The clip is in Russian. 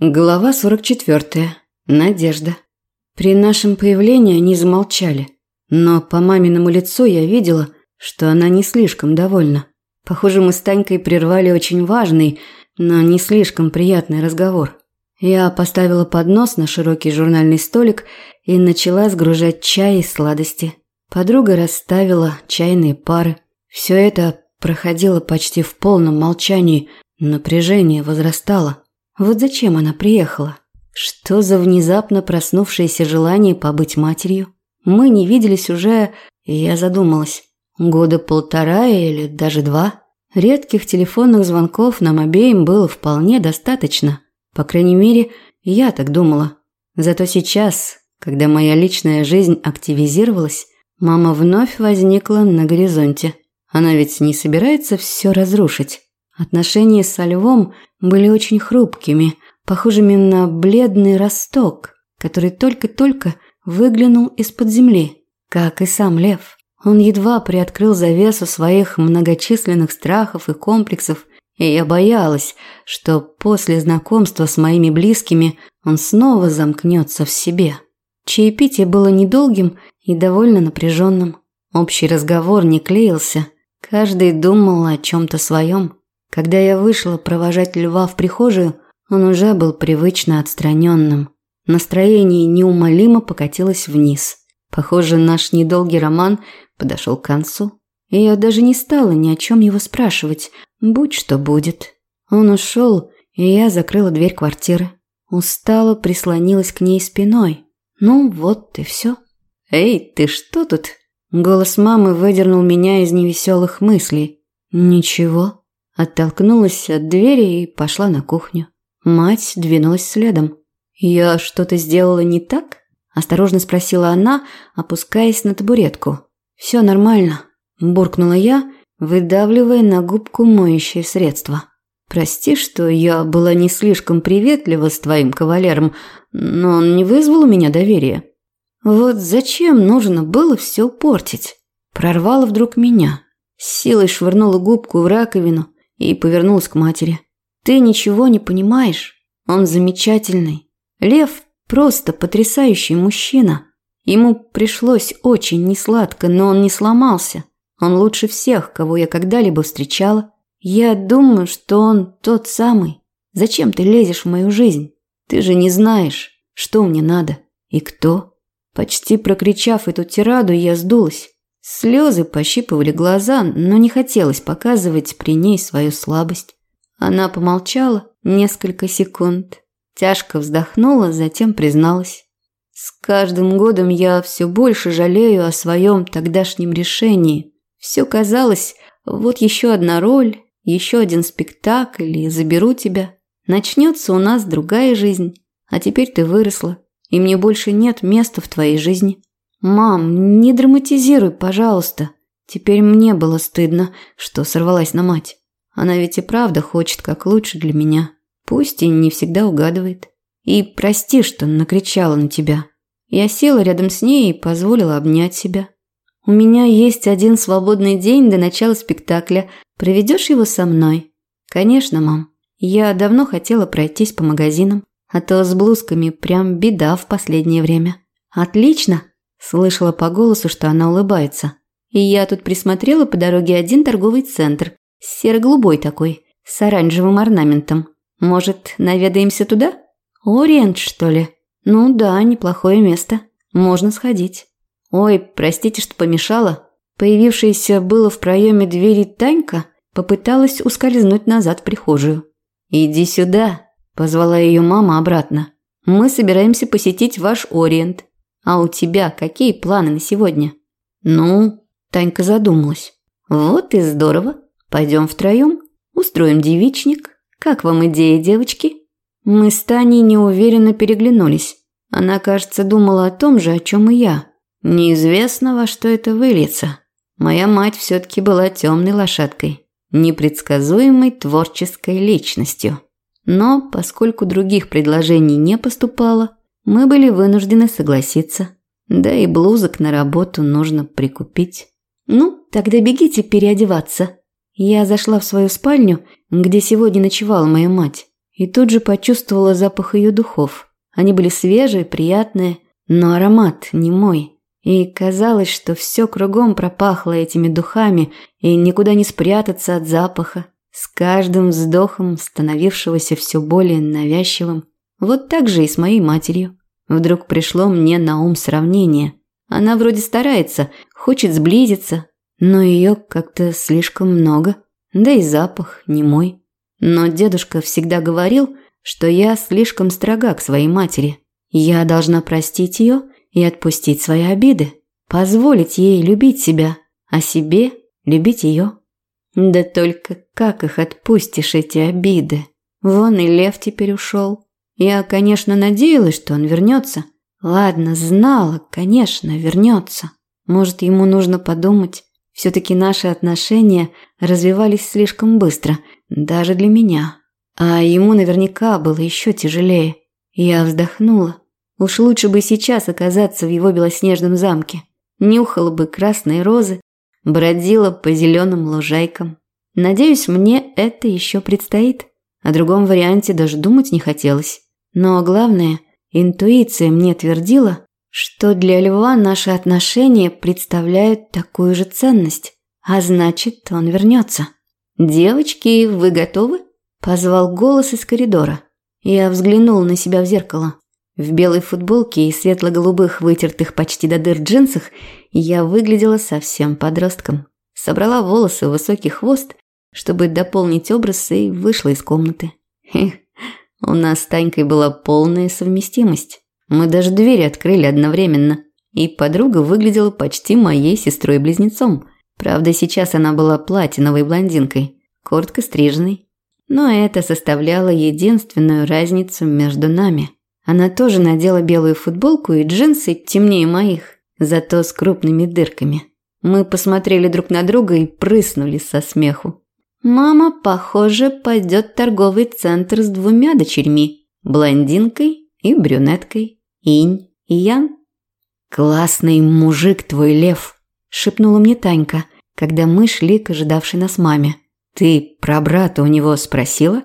Глава 44. Надежда. При нашем появлении они замолчали, но по маминому лицу я видела, что она не слишком довольна. Похоже, мы с Танькой прервали очень важный, но не слишком приятный разговор. Я поставила поднос на широкий журнальный столик и начала сгружать чай и сладости. Подруга расставила чайные пары. Все это проходило почти в полном молчании, напряжение возрастало. Вот зачем она приехала? Что за внезапно проснувшееся желание побыть матерью? Мы не виделись уже, я задумалась. Года полтора или даже два. Редких телефонных звонков нам обеим было вполне достаточно. По крайней мере, я так думала. Зато сейчас, когда моя личная жизнь активизировалась, мама вновь возникла на горизонте. Она ведь не собирается все разрушить. Отношения со львом были очень хрупкими, похожими на бледный росток, который только-только выглянул из-под земли, как и сам лев. Он едва приоткрыл завесу своих многочисленных страхов и комплексов, и я боялась, что после знакомства с моими близкими он снова замкнется в себе. Чаепитие было недолгим и довольно напряженным. Общий разговор не клеился, каждый думал о чем-то своем. Когда я вышла провожать льва в прихожую, он уже был привычно отстраненным. Настроение неумолимо покатилось вниз. Похоже, наш недолгий роман подошел к концу. И я даже не стала ни о чем его спрашивать, будь что будет. Он ушел, и я закрыла дверь квартиры. Устало прислонилась к ней спиной. Ну вот и все. «Эй, ты что тут?» Голос мамы выдернул меня из невеселых мыслей. «Ничего», Оттолкнулась от двери и пошла на кухню. Мать двинулась следом. «Я что-то сделала не так?» – осторожно спросила она, опускаясь на табуретку. «Все нормально», – буркнула я, выдавливая на губку моющее средство. «Прости, что я была не слишком приветлива с твоим кавалером, но он не вызвал у меня доверия. Вот зачем нужно было все портить?» Прорвало вдруг меня. С силой швырнула губку в раковину, и повернулась к матери. «Ты ничего не понимаешь. Он замечательный. Лев просто потрясающий мужчина. Ему пришлось очень несладко, но он не сломался. Он лучше всех, кого я когда-либо встречала. Я думаю, что он тот самый. Зачем ты лезешь в мою жизнь? Ты же не знаешь, что мне надо и кто». Почти прокричав эту тираду, я сдулась. Слезы пощипывали глаза, но не хотелось показывать при ней свою слабость. Она помолчала несколько секунд, тяжко вздохнула, затем призналась. «С каждым годом я все больше жалею о своем тогдашнем решении. Все казалось, вот еще одна роль, еще один спектакль, и заберу тебя. Начнется у нас другая жизнь, а теперь ты выросла, и мне больше нет места в твоей жизни». «Мам, не драматизируй, пожалуйста». Теперь мне было стыдно, что сорвалась на мать. Она ведь и правда хочет как лучше для меня. Пусть и не всегда угадывает. И прости, что накричала на тебя. Я села рядом с ней и позволила обнять себя. У меня есть один свободный день до начала спектакля. Проведешь его со мной? Конечно, мам. Я давно хотела пройтись по магазинам, а то с блузками прям беда в последнее время. Отлично. Слышала по голосу, что она улыбается. И я тут присмотрела по дороге один торговый центр, серо-голубой такой, с оранжевым орнаментом. Может, наведаемся туда? Ориент, что ли? Ну да, неплохое место. Можно сходить. Ой, простите, что помешала. Появившаяся было в проеме двери Танька попыталась ускользнуть назад в прихожую. «Иди сюда», – позвала ее мама обратно. «Мы собираемся посетить ваш Ориент. А у тебя какие планы на сегодня? Ну, Танька задумалась. Вот и здорово. Пойдем втроем, устроим девичник. Как вам идея, девочки? Мы с Таней неуверенно переглянулись. Она, кажется, думала о том же, о чем и я. Неизвестно, во что это выльется. Моя мать все-таки была темной лошадкой, непредсказуемой творческой личностью. Но поскольку других предложений не поступало, мы были вынуждены согласиться. Да и блузок на работу нужно прикупить. Ну, тогда бегите переодеваться. Я зашла в свою спальню, где сегодня ночевала моя мать, и тут же почувствовала запах ее духов. Они были свежие, приятные, но аромат не мой. И казалось, что все кругом пропахло этими духами, и никуда не спрятаться от запаха, с каждым вздохом становившегося все более навязчивым. Вот так же и с моей матерью. Вдруг пришло мне на ум сравнение. Она вроде старается, хочет сблизиться, но ее как-то слишком много. Да и запах не мой. Но дедушка всегда говорил, что я слишком строга к своей матери. Я должна простить ее и отпустить свои обиды, позволить ей любить себя, а себе любить ее. Да только как их отпустишь, эти обиды? Вон и Лев теперь ушел. Я, конечно, надеялась, что он вернется. Ладно, знала, конечно, вернется. Может, ему нужно подумать. Все-таки наши отношения развивались слишком быстро, даже для меня. А ему наверняка было еще тяжелее. Я вздохнула. Уж лучше бы сейчас оказаться в его белоснежном замке. Нюхала бы красные розы, бродила по зеленым лужайкам. Надеюсь, мне это еще предстоит. О другом варианте даже думать не хотелось. Но главное, интуиция мне твердила, что для льва наши отношения представляют такую же ценность, а значит, он вернется. «Девочки, вы готовы?» – позвал голос из коридора. Я взглянул на себя в зеркало. В белой футболке и светло-голубых, вытертых почти до дыр джинсах я выглядела совсем подростком. Собрала волосы в высокий хвост, чтобы дополнить образ, и вышла из комнаты. Эх, у нас с Танькой была полная совместимость. Мы даже двери открыли одновременно. И подруга выглядела почти моей сестрой-близнецом. Правда, сейчас она была платиновой блондинкой, коротко стриженной. Но это составляло единственную разницу между нами – она тоже надела белую футболку и джинсы темнее моих, зато с крупными дырками. Мы посмотрели друг на друга и прыснули со смеху. Мама, похоже, пойдет в торговый центр с двумя дочерьми, блондинкой и брюнеткой, Инь и Ян. «Классный мужик твой, Лев», – шепнула мне Танька, когда мы шли к ожидавшей нас маме. «Ты про брата у него спросила?»